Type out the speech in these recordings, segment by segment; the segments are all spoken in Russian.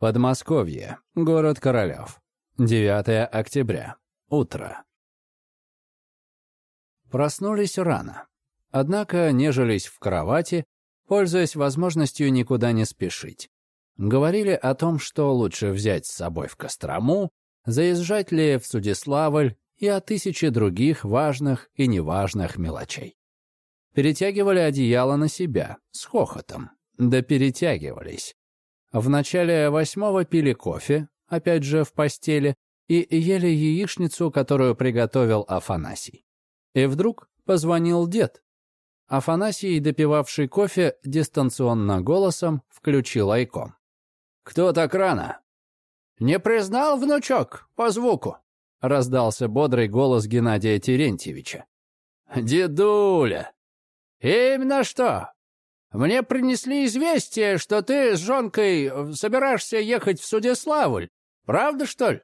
Подмосковье, город Королев. 9 октября. Утро. Проснулись рано. Однако нежились в кровати, пользуясь возможностью никуда не спешить. Говорили о том, что лучше взять с собой в Кострому, заезжать ли в Судиславль и о тысяче других важных и неважных мелочей. Перетягивали одеяло на себя, с хохотом. Да перетягивались. В начале восьмого пили кофе, опять же в постели, и ели яичницу, которую приготовил Афанасий. И вдруг позвонил дед. Афанасий, допивавший кофе, дистанционно голосом включил айком. «Кто так рано?» «Не признал, внучок, по звуку?» — раздался бодрый голос Геннадия Терентьевича. «Дедуля!» «Именно что? Мне принесли известие, что ты с жонкой э, собираешься ехать в Судеславль. Правда, что ли?»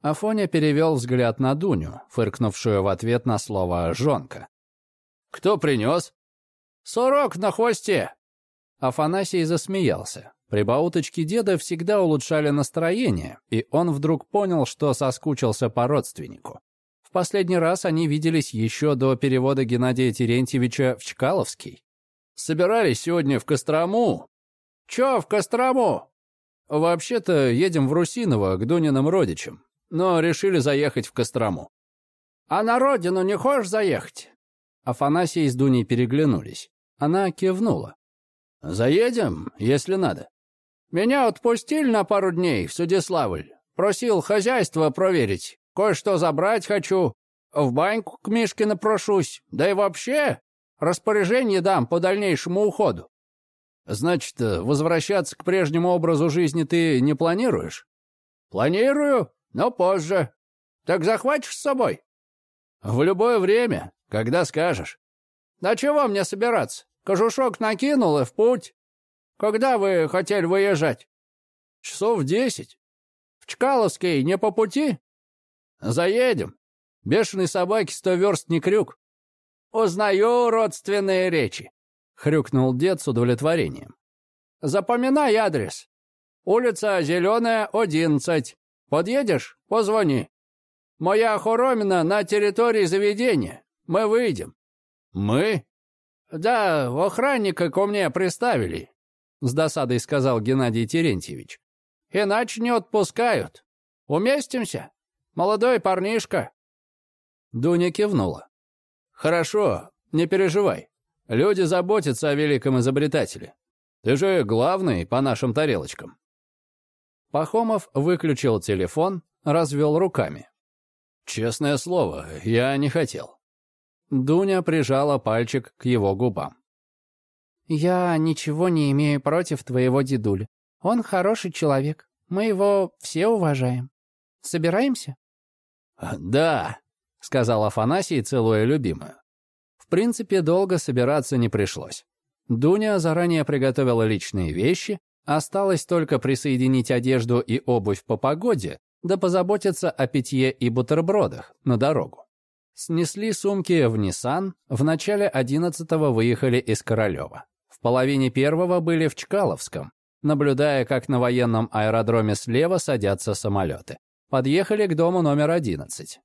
Афоня перевел взгляд на Дуню, фыркнувшую в ответ на слово «жонка». «Кто принес?» «Сурок на хвосте!» Афанасий засмеялся. Прибауточки деда всегда улучшали настроение, и он вдруг понял, что соскучился по родственнику. В последний раз они виделись еще до перевода Геннадия Терентьевича в Чкаловский. Собирались сегодня в Кострому. Чё в Кострому? Вообще-то едем в Русиново к Дуниным родичам, но решили заехать в Кострому. А на родину не хочешь заехать? Афанасий с Дуней переглянулись. Она кивнула. «Заедем, если надо. Меня отпустили на пару дней в Судиславль. Просил хозяйство проверить. Кое-что забрать хочу. В баньку к Мишке напрошусь. Да и вообще, Распоряжение дам по дальнейшему уходу. Значит, возвращаться к прежнему образу жизни ты не планируешь? Планирую, но позже. Так захватишь с собой? В любое время, когда скажешь. На чего мне собираться? Кожушок накинул и в путь. Когда вы хотели выезжать? Часов десять. В Чкаловский не по пути? Заедем. Бешеной собаки сто верст не крюк. «Узнаю родственные речи», — хрюкнул дед с удовлетворением. «Запоминай адрес. Улица Зеленая, 11. Подъедешь? Позвони. Моя хоромина на территории заведения. Мы выйдем». «Мы?» «Да, охранника ко мне приставили», — с досадой сказал Геннадий Терентьевич. «Иначе не отпускают. Уместимся? Молодой парнишка». Дуня кивнула. «Хорошо, не переживай. Люди заботятся о великом изобретателе. Ты же главный по нашим тарелочкам». Пахомов выключил телефон, развел руками. «Честное слово, я не хотел». Дуня прижала пальчик к его губам. «Я ничего не имею против твоего дедуля. Он хороший человек. Мы его все уважаем. Собираемся?» «Да», — сказал Афанасий, целуя любимую. В принципе, долго собираться не пришлось. Дуня заранее приготовила личные вещи, осталось только присоединить одежду и обувь по погоде, да позаботиться о питье и бутербродах на дорогу. Снесли сумки в Ниссан, в начале одиннадцатого выехали из Королева. В половине первого были в Чкаловском, наблюдая, как на военном аэродроме слева садятся самолеты. Подъехали к дому номер одиннадцать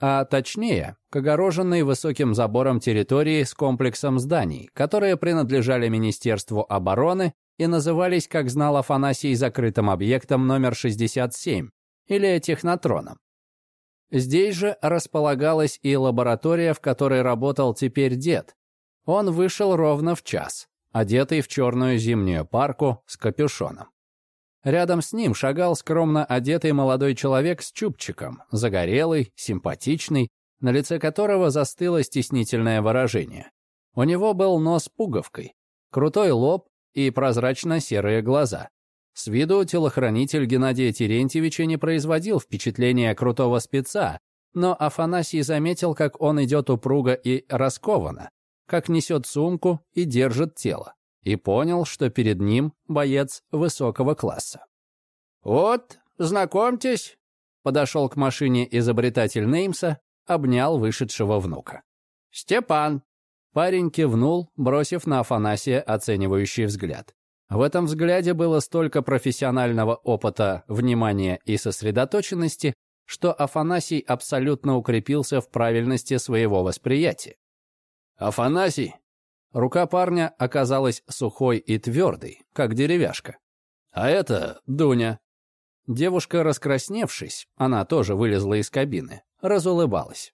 а точнее, к огороженной высоким забором территории с комплексом зданий, которые принадлежали Министерству обороны и назывались, как знал Афанасий, закрытым объектом номер 67 или технотроном. Здесь же располагалась и лаборатория, в которой работал теперь дед. Он вышел ровно в час, одетый в черную зимнюю парку с капюшоном. Рядом с ним шагал скромно одетый молодой человек с чубчиком, загорелый, симпатичный, на лице которого застыло стеснительное выражение. У него был нос пуговкой, крутой лоб и прозрачно-серые глаза. С виду телохранитель Геннадия Терентьевича не производил впечатления крутого спеца, но Афанасий заметил, как он идет упруго и раскованно, как несет сумку и держит тело и понял, что перед ним боец высокого класса. «Вот, знакомьтесь», — подошел к машине изобретатель Неймса, обнял вышедшего внука. «Степан». Парень кивнул, бросив на Афанасия оценивающий взгляд. В этом взгляде было столько профессионального опыта, внимания и сосредоточенности, что Афанасий абсолютно укрепился в правильности своего восприятия. «Афанасий!» Рука парня оказалась сухой и твердой, как деревяшка. «А это Дуня». Девушка, раскрасневшись, она тоже вылезла из кабины, разулыбалась.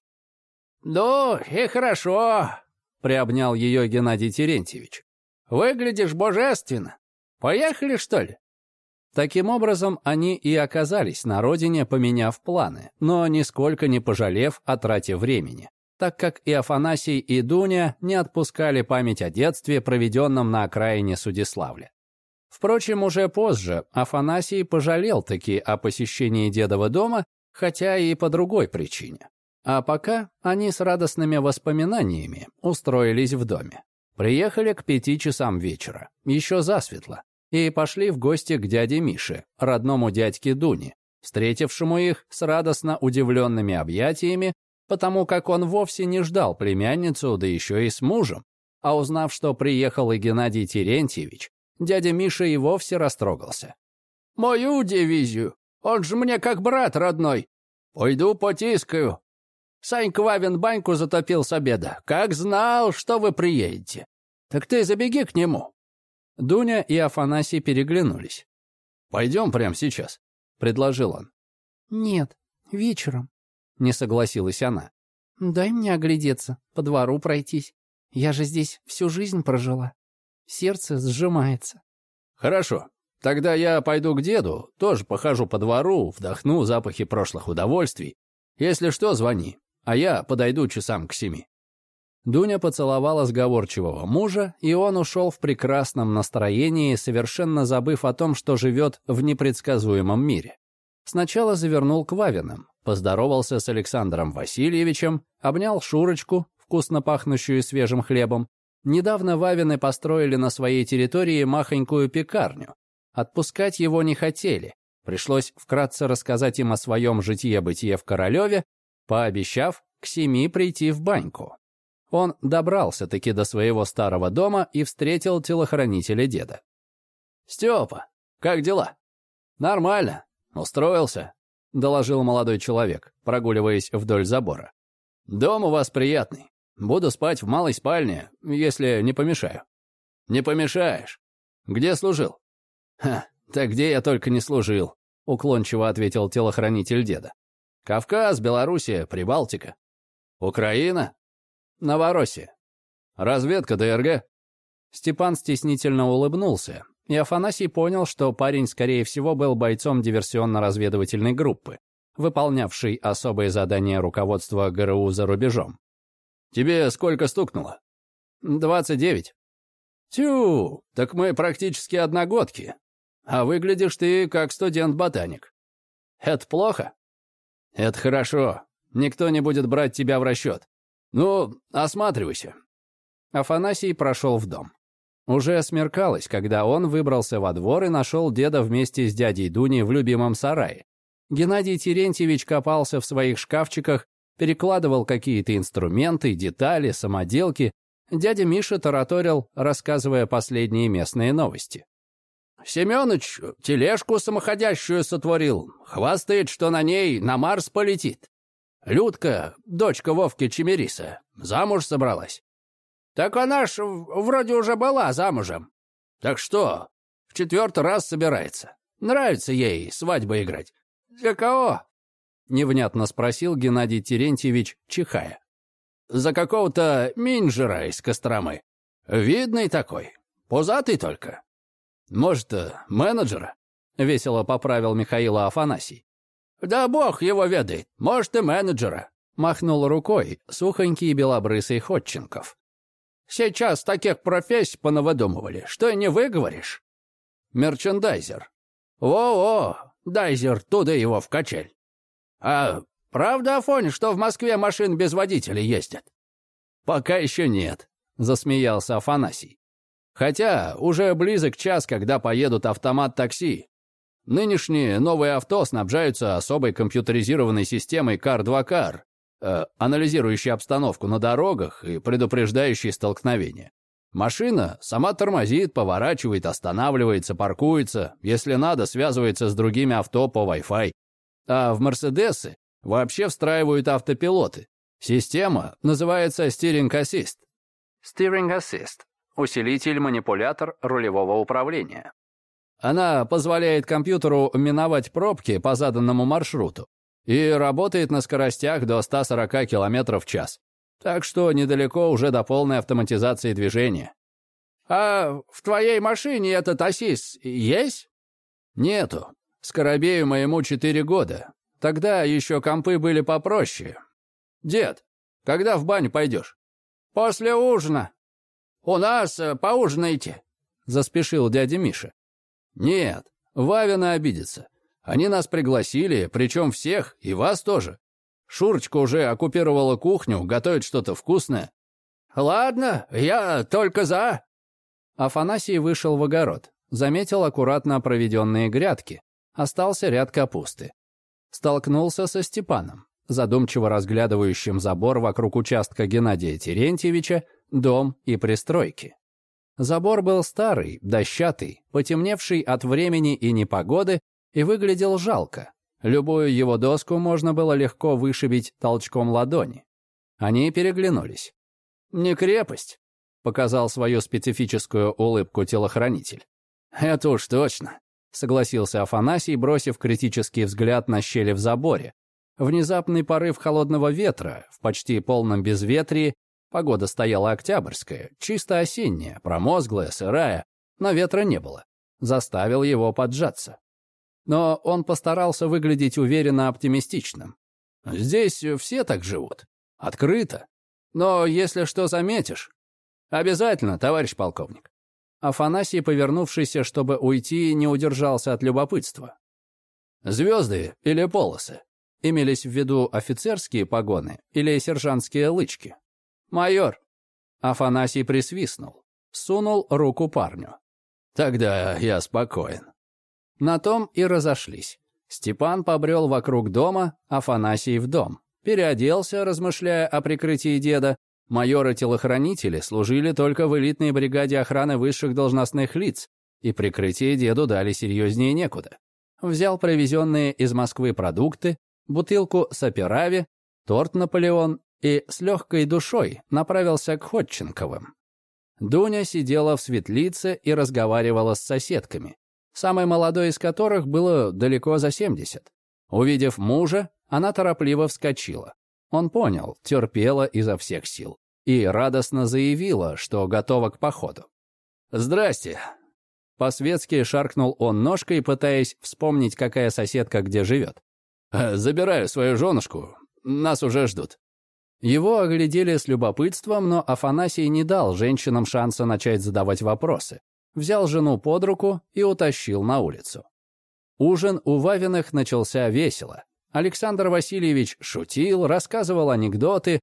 «Ну, и хорошо», — приобнял ее Геннадий Терентьевич. «Выглядишь божественно. Поехали, что ли?» Таким образом, они и оказались на родине, поменяв планы, но нисколько не пожалев о трате времени, так как и Афанасий, и Дуня не отпускали память о детстве, проведенном на окраине Судиславля. Впрочем, уже позже Афанасий пожалел таки о посещении дедова дома, хотя и по другой причине. А пока они с радостными воспоминаниями устроились в доме. Приехали к пяти часам вечера, еще засветло, и пошли в гости к дяде Мише, родному дядьке Дуне, встретившему их с радостно удивленными объятиями, потому как он вовсе не ждал племянницу, да еще и с мужем. А узнав, что приехал и Геннадий Терентьевич, дядя Миша и вовсе растрогался. «Мою дивизию! Он же мне как брат родной! Пойду потискаю!» Санька Вавин баньку затопил с обеда. Как знал, что вы приедете. Так ты забеги к нему. Дуня и Афанасий переглянулись. «Пойдем прямо сейчас», — предложил он. «Нет, вечером», — не согласилась она. «Дай мне оглядеться, по двору пройтись. Я же здесь всю жизнь прожила. Сердце сжимается». «Хорошо. Тогда я пойду к деду, тоже похожу по двору, вдохну запахи прошлых удовольствий. Если что, звони, а я подойду часам к семи». Дуня поцеловала сговорчивого мужа, и он ушел в прекрасном настроении, совершенно забыв о том, что живет в непредсказуемом мире. Сначала завернул к Вавинам, поздоровался с Александром Васильевичем, обнял Шурочку, вкусно пахнущую свежим хлебом. Недавно Вавины построили на своей территории махонькую пекарню. Отпускать его не хотели. Пришлось вкратце рассказать им о своем житье-бытие в Королеве, пообещав к семи прийти в баньку. Он добрался-таки до своего старого дома и встретил телохранителя деда. «Степа, как дела?» «Нормально. Устроился», — доложил молодой человек, прогуливаясь вдоль забора. «Дом у вас приятный. Буду спать в малой спальне, если не помешаю». «Не помешаешь. Где служил?» «Ха, да где я только не служил», — уклончиво ответил телохранитель деда. «Кавказ, Белоруссия, Прибалтика». «Украина?» Новороссия. Разведка ДРГ?» Степан стеснительно улыбнулся, и Афанасий понял, что парень, скорее всего, был бойцом диверсионно-разведывательной группы, выполнявшей особые задания руководства ГРУ за рубежом. «Тебе сколько стукнуло?» «Двадцать девять». «Тю, так мы практически одногодки. А выглядишь ты как студент-ботаник. Это плохо?» «Это хорошо. Никто не будет брать тебя в расчет. «Ну, осматривайся». Афанасий прошел в дом. Уже смеркалось, когда он выбрался во двор и нашел деда вместе с дядей Дуней в любимом сарае. Геннадий Терентьевич копался в своих шкафчиках, перекладывал какие-то инструменты, детали, самоделки. Дядя Миша тараторил, рассказывая последние местные новости. «Семёныч тележку самоходящую сотворил. Хвастает, что на ней на Марс полетит. Людка, дочка Вовки Чемериса, замуж собралась. Так она ж вроде уже была замужем. Так что, в четвертый раз собирается. Нравится ей свадьбы играть. Для кого? Невнятно спросил Геннадий Терентьевич, чихая. За какого-то минжера из Костромы. Видный такой. Пузатый только. Может, менеджера? Весело поправил Михаила Афанасий. «Да бог его ведает, может, и менеджера», — махнул рукой сухонький белобрысый Ходченков. «Сейчас таких профессий понавыдумывали, что и не выговоришь». «Мерчендайзер». «Во-во, дайзер, туда его в качель». «А правда, Афоня, что в Москве машин без водителя ездят?» «Пока еще нет», — засмеялся Афанасий. «Хотя уже близок час, когда поедут автомат-такси. Нынешние новые авто снабжаются особой компьютеризированной системой CAR-2CAR, э, анализирующей обстановку на дорогах и предупреждающей столкновения. Машина сама тормозит, поворачивает, останавливается, паркуется. Если надо, связывается с другими авто по Wi-Fi. А в Мерседесы вообще встраивают автопилоты. Система называется Steering Assist. Steering Assist – усилитель-манипулятор рулевого управления. Она позволяет компьютеру миновать пробки по заданному маршруту и работает на скоростях до 140 км в час. Так что недалеко уже до полной автоматизации движения. «А в твоей машине этот АСИС есть?» «Нету. Скоробею моему 4 года. Тогда еще компы были попроще. Дед, когда в баню пойдешь?» «После ужина. У нас э, поужинайте», — заспешил дядя Миша. «Нет, Вавина обидится. Они нас пригласили, причем всех, и вас тоже. Шурочка уже оккупировала кухню, готовит что-то вкусное». «Ладно, я только за». Афанасий вышел в огород, заметил аккуратно проведенные грядки. Остался ряд капусты. Столкнулся со Степаном, задумчиво разглядывающим забор вокруг участка Геннадия Терентьевича, дом и пристройки. Забор был старый, дощатый, потемневший от времени и непогоды и выглядел жалко. Любую его доску можно было легко вышибить толчком ладони. Они переглянулись. «Не крепость», — показал свою специфическую улыбку телохранитель. «Это уж точно», — согласился Афанасий, бросив критический взгляд на щели в заборе. Внезапный порыв холодного ветра в почти полном безветрии Погода стояла октябрьская, чисто осенняя, промозглая, сырая, но ветра не было. Заставил его поджаться. Но он постарался выглядеть уверенно оптимистичным. Здесь все так живут. Открыто. Но если что заметишь... Обязательно, товарищ полковник. Афанасий, повернувшийся, чтобы уйти, не удержался от любопытства. Звезды или полосы? Имелись в виду офицерские погоны или сержантские лычки? «Майор!» Афанасий присвистнул, сунул руку парню. «Тогда я спокоен». На том и разошлись. Степан побрел вокруг дома, Афанасий в дом. Переоделся, размышляя о прикрытии деда. Майоры-телохранители служили только в элитной бригаде охраны высших должностных лиц, и прикрытие деду дали серьезнее некуда. Взял привезенные из Москвы продукты, бутылку саперави, торт «Наполеон» и с легкой душой направился к Ходченковым. Дуня сидела в светлице и разговаривала с соседками, самой молодой из которых было далеко за 70. Увидев мужа, она торопливо вскочила. Он понял, терпела изо всех сил и радостно заявила, что готова к походу. «Здрасте!» По-светски шаркнул он ножкой, пытаясь вспомнить, какая соседка где живет. «Забираю свою женушку, нас уже ждут». Его оглядели с любопытством, но Афанасий не дал женщинам шанса начать задавать вопросы. Взял жену под руку и утащил на улицу. Ужин у Вавиных начался весело. Александр Васильевич шутил, рассказывал анекдоты,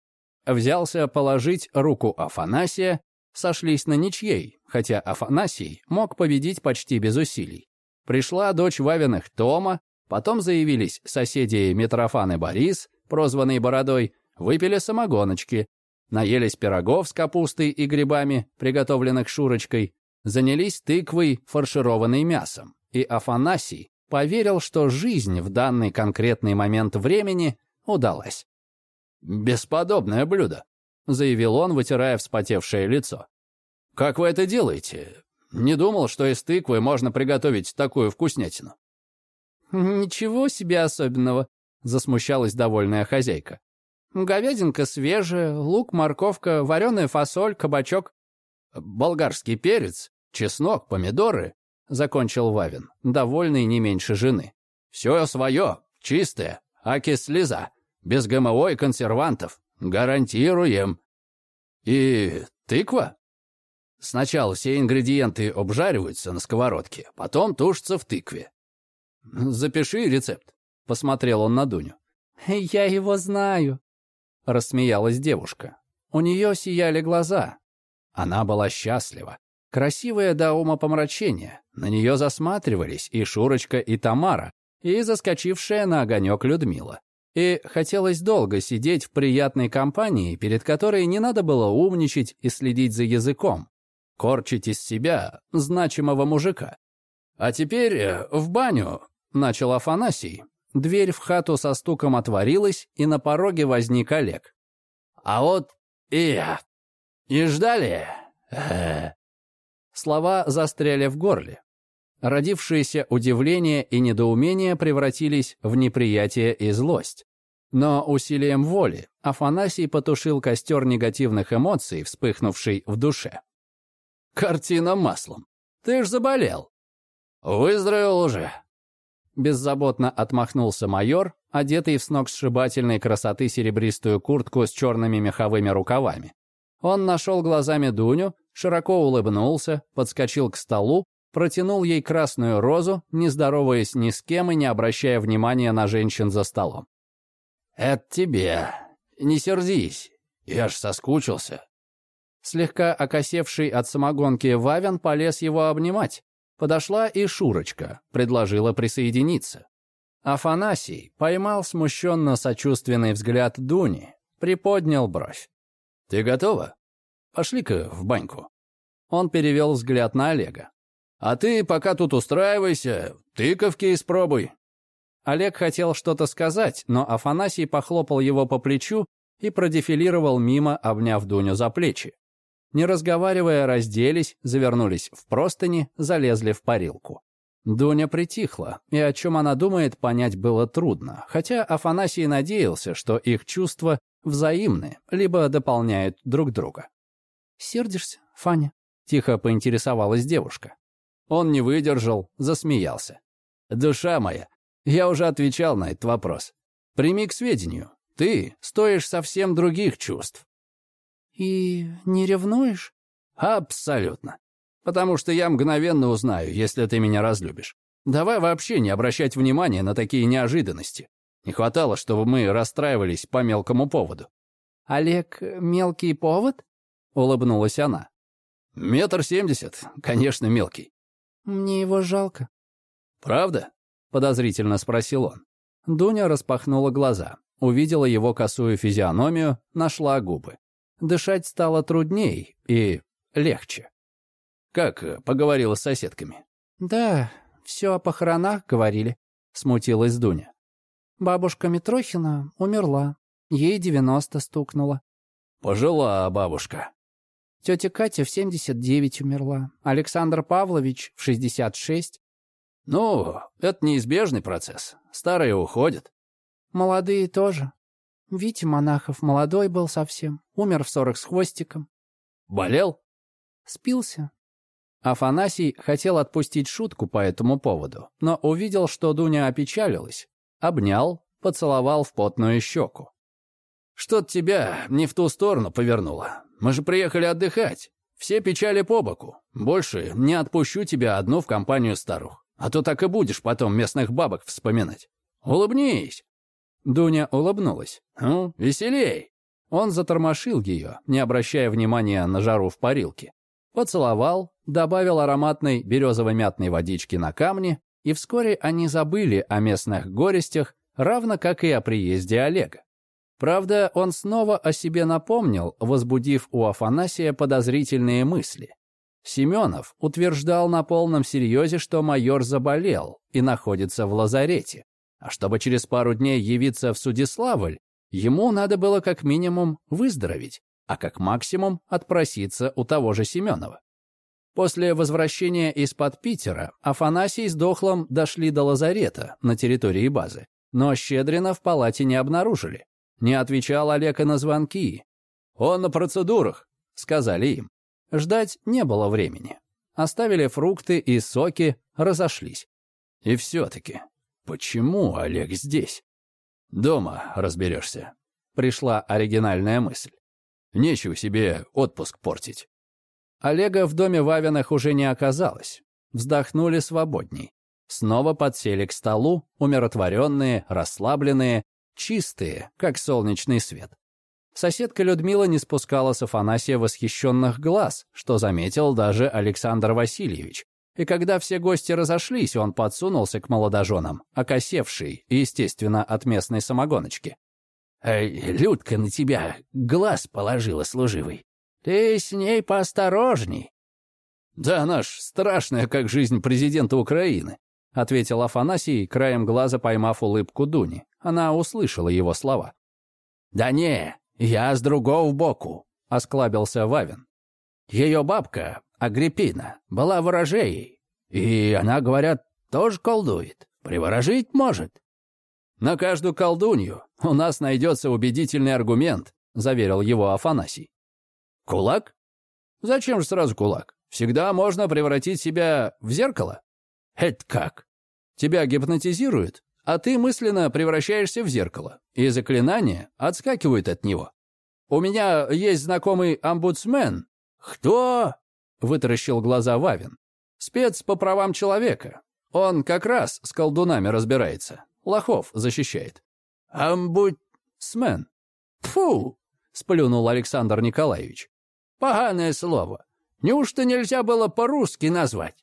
взялся положить руку Афанасия, сошлись на ничьей, хотя Афанасий мог победить почти без усилий. Пришла дочь Вавиных Тома, потом заявились соседи Митрофан и Борис, прозванный Бородой, выпили самогоночки, наелись пирогов с капустой и грибами, приготовленных Шурочкой, занялись тыквой, фаршированной мясом, и Афанасий поверил, что жизнь в данный конкретный момент времени удалась. «Бесподобное блюдо», — заявил он, вытирая вспотевшее лицо. «Как вы это делаете? Не думал, что из тыквы можно приготовить такую вкуснятину». «Ничего себе особенного», — засмущалась довольная хозяйка. Говядинка свежая, лук, морковка, вареная фасоль, кабачок. Болгарский перец, чеснок, помидоры, — закончил Вавин, довольный не меньше жены. Все свое, чистое, аки слеза, без ГМО и консервантов. Гарантируем. И тыква? Сначала все ингредиенты обжариваются на сковородке, потом тушатся в тыкве. «Запиши рецепт», — посмотрел он на Дуню. «Я его знаю», — рассмеялась девушка. У нее сияли глаза. Она была счастлива. Красивая до умопомрачения. На нее засматривались и Шурочка, и Тамара, и заскочившая на огонек Людмила. И хотелось долго сидеть в приятной компании, перед которой не надо было умничать и следить за языком. корчить из себя значимого мужика. А теперь э, в баню, начал Афанасий. Дверь в хату со стуком отворилась, и на пороге возник Олег. А вот и я. И ждали. Слова застряли в горле. Родившиеся удивление и недоумение превратились в неприятие и злость. Но усилием воли Афанасий потушил костер негативных эмоций, вспыхнувший в душе. «Картина маслом. Ты ж заболел. Выздоровел уже». Беззаботно отмахнулся майор, одетый в сногсшибательной красоты серебристую куртку с черными меховыми рукавами. Он нашел глазами Дуню, широко улыбнулся, подскочил к столу, протянул ей красную розу, не здороваясь ни с кем и не обращая внимания на женщин за столом. «Это тебе. Не сердись. Я ж соскучился». Слегка окосевший от самогонки Вавин полез его обнимать. Подошла и Шурочка, предложила присоединиться. Афанасий поймал смущенно сочувственный взгляд Дуни, приподнял бровь. «Ты готова? Пошли-ка в баньку». Он перевел взгляд на Олега. «А ты пока тут устраивайся, тыковки испробуй. Олег хотел что-то сказать, но Афанасий похлопал его по плечу и продефилировал мимо, обняв Дуню за плечи. Не разговаривая, разделись, завернулись в простыни, залезли в парилку. Дуня притихла, и о чем она думает, понять было трудно, хотя Афанасий надеялся, что их чувства взаимны, либо дополняют друг друга. «Сердишься, Фаня?» — тихо поинтересовалась девушка. Он не выдержал, засмеялся. «Душа моя, я уже отвечал на этот вопрос. Прими к сведению. Ты стоишь совсем других чувств. И не ревнуешь? Абсолютно. Потому что я мгновенно узнаю, если ты меня разлюбишь. Давай вообще не обращать внимания на такие неожиданности. Не хватало, чтобы мы расстраивались по мелкому поводу. «Олег, мелкий повод?» — улыбнулась она. «Метр семьдесят, конечно, мелкий». «Мне его жалко». «Правда?» подозрительно спросил он. Дуня распахнула глаза, увидела его косую физиономию, нашла губы. Дышать стало трудней и легче. «Как э, поговорила с соседками?» «Да, все о похоронах говорили», — смутилась Дуня. «Бабушка Митрохина умерла. Ей девяносто стукнуло». «Пожила бабушка». Тетя Катя в семьдесят девять умерла. Александр Павлович в шестьдесят шесть. Ну, это неизбежный процесс. Старые уходят. Молодые тоже. Витя Монахов молодой был совсем. Умер в сорок с хвостиком. Болел? Спился. Афанасий хотел отпустить шутку по этому поводу, но увидел, что Дуня опечалилась, обнял, поцеловал в потную щеку. «Что-то тебя не в ту сторону повернуло. Мы же приехали отдыхать. Все печали по боку. Больше не отпущу тебя одну в компанию старух. А то так и будешь потом местных бабок вспоминать. Улыбнись!» Дуня улыбнулась. «Ну, веселей!» Он затормошил ее, не обращая внимания на жару в парилке. Поцеловал, добавил ароматной березово-мятной водички на камни, и вскоре они забыли о местных горестях, равно как и о приезде Олега. Правда, он снова о себе напомнил, возбудив у Афанасия подозрительные мысли. Семенов утверждал на полном серьезе, что майор заболел и находится в лазарете. А чтобы через пару дней явиться в Судиславль, ему надо было как минимум выздороветь, а как максимум отпроситься у того же Семенова. После возвращения из-под Питера Афанасий с Дохлом дошли до лазарета на территории базы, но Щедрина в палате не обнаружили. Не отвечал Олег на звонки. «Он на процедурах», — сказали им. Ждать не было времени. Оставили фрукты и соки, разошлись. И все-таки, почему Олег здесь? Дома разберешься. Пришла оригинальная мысль. Нечего себе отпуск портить. Олега в доме Вавиных уже не оказалось. Вздохнули свободней. Снова подсели к столу, умиротворенные, расслабленные, чистые, как солнечный свет. Соседка Людмила не спускала с Афанасия восхищенных глаз, что заметил даже Александр Васильевич. И когда все гости разошлись, он подсунулся к молодоженам, окосевший, естественно, от местной самогоночки. «Эй, Людка на тебя глаз положила служивый. Ты с ней поосторожней». «Да она ж страшная, как жизнь президента Украины», — ответил Афанасий, краем глаза поймав улыбку Дуни. Она услышала его слова. «Да не, я с другого боку», — осклабился Вавин. «Ее бабка, Агриппина, была ворожеей, и она, говорят, тоже колдует, приворожить может». «На каждую колдунью у нас найдется убедительный аргумент», — заверил его Афанасий. «Кулак? Зачем же сразу кулак? Всегда можно превратить себя в зеркало. Это как? Тебя гипнотизируют, а ты мысленно превращаешься в зеркало, и заклинания отскакивают от него. У меня есть знакомый омбудсмен. Кто? Вытаращил глаза Вавин. Спец по правам человека. Он как раз с колдунами разбирается. Лохов защищает. Омбудсмен. Фу! Сплюнул Александр Николаевич. Поганое слово. Неужто нельзя было по-русски назвать?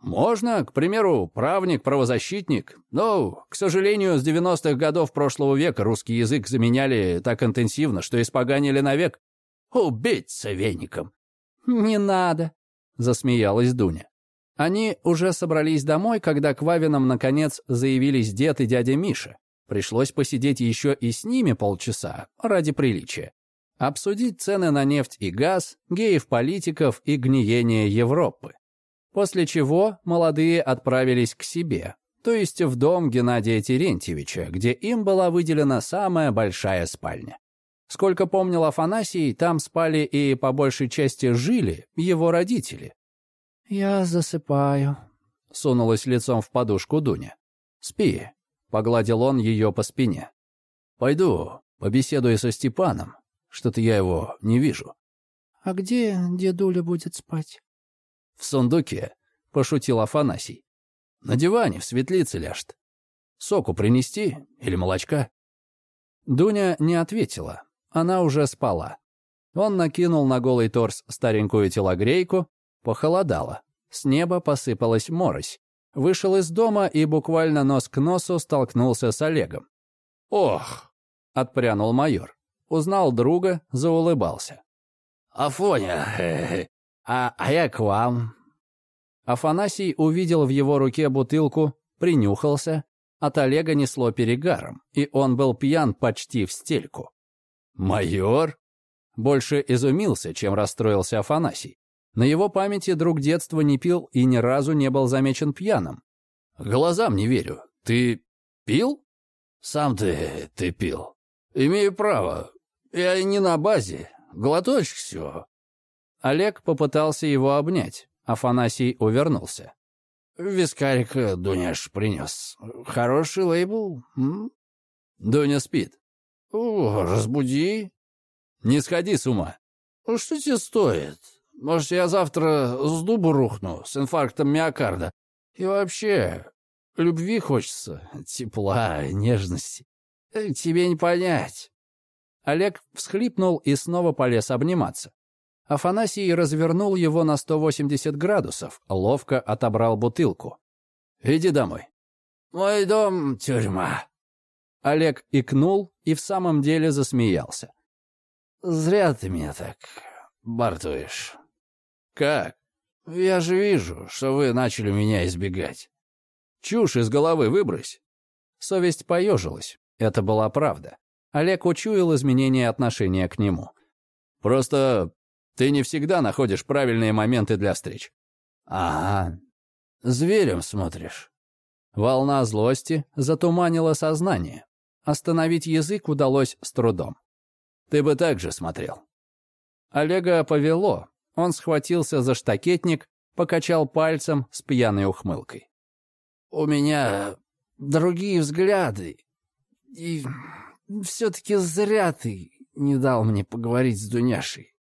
Можно, к примеру, правник-правозащитник. Но, к сожалению, с 90-х годов прошлого века русский язык заменяли так интенсивно, что испоганили навек. Убиться веником. Не надо, засмеялась Дуня. Они уже собрались домой, когда к Вавинам, наконец, заявились дед и дядя Миша. Пришлось посидеть еще и с ними полчаса, ради приличия обсудить цены на нефть и газ, геев-политиков и гниение Европы. После чего молодые отправились к себе, то есть в дом Геннадия Терентьевича, где им была выделена самая большая спальня. Сколько помнил Афанасий, там спали и по большей части жили его родители. «Я засыпаю», — сунулась лицом в подушку Дуня. «Спи», — погладил он ее по спине. «Пойду, побеседую со Степаном. Что-то я его не вижу». «А где дедуля будет спать?» «В сундуке», — пошутил Афанасий. «На диване в светлице ляжет. Соку принести или молочка?» Дуня не ответила. Она уже спала. Он накинул на голый торс старенькую телогрейку. Похолодало. С неба посыпалась морось. Вышел из дома и буквально нос к носу столкнулся с Олегом. «Ох!» — отпрянул майор. Узнал друга, заулыбался. «Афоня, а, а я к вам». Афанасий увидел в его руке бутылку, принюхался. От Олега несло перегаром, и он был пьян почти в стельку. «Майор?» Больше изумился, чем расстроился Афанасий. На его памяти друг детства не пил и ни разу не был замечен пьяным. «Глазам не верю. Ты пил?» «Сам ты, ты пил. Имею право. Я не на базе. Глоточек все». Олег попытался его обнять. Афанасий увернулся. «Вискарик э, Дуняш принес. Хороший лейбл. М? Дуня спит. О, разбуди. Не сходи с ума. Ну, что тебе стоит? Может, я завтра с дубу рухну с инфарктом миокарда. И вообще, любви хочется, тепла, нежности. Э, тебе не понять. Олег всхлипнул и снова полез обниматься. Афанасий развернул его на 180 градусов, ловко отобрал бутылку. «Иди домой». «Мой дом — тюрьма». Олег икнул и в самом деле засмеялся. «Зря ты меня так бартуешь». «Как?» «Я же вижу, что вы начали меня избегать». «Чушь из головы выбрось». Совесть поежилась. Это была правда. Олег учуял изменение отношения к нему. «Просто ты не всегда находишь правильные моменты для встреч». «Ага, зверем смотришь». Волна злости затуманила сознание. Остановить язык удалось с трудом. «Ты бы так же смотрел». Олега повело. Он схватился за штакетник, покачал пальцем с пьяной ухмылкой. «У меня другие взгляды, и все-таки зря ты не дал мне поговорить с Дуняшей.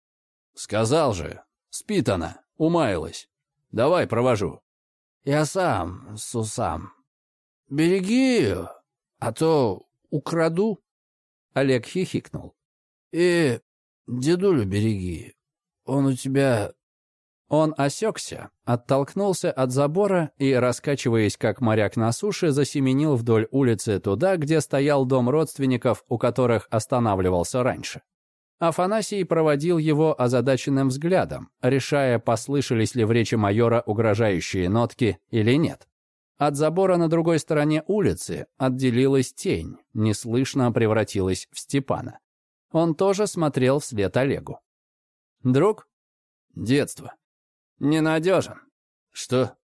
Сказал же, спит она, умаялась. Давай провожу. Я сам, Сусам. Береги ее, а то украду. Олег хихикнул. И дедулю береги. Он у тебя он осекся, оттолкнулся от забора и, раскачиваясь как моряк на суше, засеменил вдоль улицы туда, где стоял дом родственников, у которых останавливался раньше. Афанасий проводил его озадаченным взглядом, решая, послышались ли в речи майора угрожающие нотки или нет. От забора на другой стороне улицы отделилась тень, неслышно превратилась в Степана. Он тоже смотрел вслед Олегу. «Друг?» «Детство. Ненадежен». «Что?»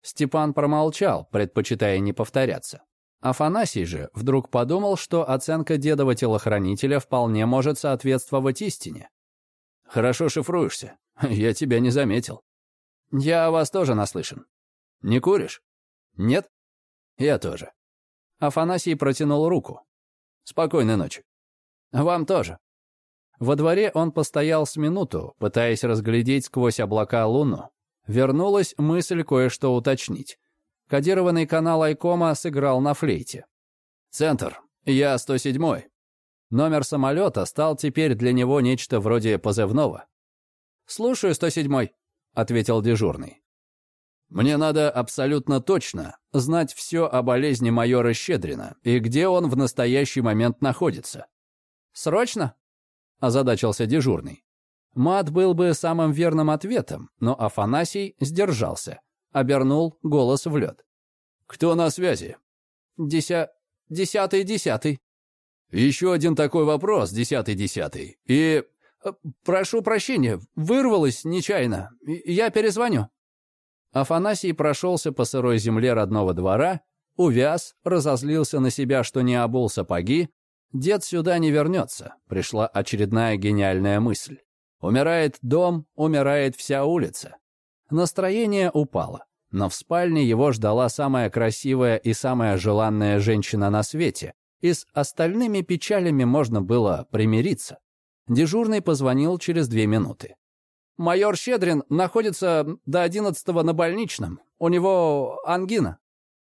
Степан промолчал, предпочитая не повторяться. Афанасий же вдруг подумал, что оценка дедова телохранителя вполне может соответствовать истине. «Хорошо шифруешься. Я тебя не заметил. Я о вас тоже наслышан. Не куришь? Нет? Я тоже». Афанасий протянул руку. «Спокойной ночи». «Вам тоже». Во дворе он постоял с минуту, пытаясь разглядеть сквозь облака луну. Вернулась мысль кое-что уточнить. Кодированный канал Айкома сыграл на флейте. «Центр. Я 107-й». Номер самолета стал теперь для него нечто вроде позывного. «Слушаю, 107-й», — ответил дежурный. «Мне надо абсолютно точно знать все о болезни майора Щедрина и где он в настоящий момент находится». «Срочно?» — озадачился дежурный. Мат был бы самым верным ответом, но Афанасий сдержался обернул голос в лед. «Кто на связи?» «Деся... Десятый, десятый». «Еще один такой вопрос, десятый, десятый. И...» э, «Прошу прощения, вырвалось нечаянно. Я перезвоню». Афанасий прошелся по сырой земле родного двора, увяз, разозлился на себя, что не обул сапоги. Дед сюда не вернется, пришла очередная гениальная мысль. Умирает дом, умирает вся улица. Настроение упало, но в спальне его ждала самая красивая и самая желанная женщина на свете, и с остальными печалями можно было примириться. Дежурный позвонил через две минуты. «Майор Щедрин находится до одиннадцатого на больничном. У него ангина».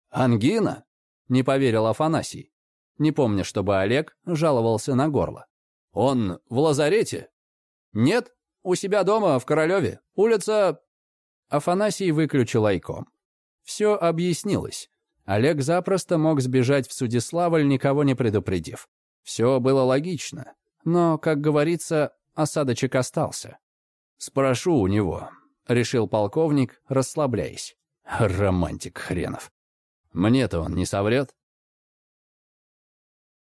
«Ангина?» — не поверил Афанасий. Не помню, чтобы Олег жаловался на горло. «Он в лазарете?» «Нет, у себя дома, в Королеве. Улица Афанасий выключил айком. Все объяснилось. Олег запросто мог сбежать в Судиславль, никого не предупредив. Все было логично. Но, как говорится, осадочек остался. «Спрошу у него», — решил полковник, расслабляясь. Романтик хренов. Мне-то он не соврет.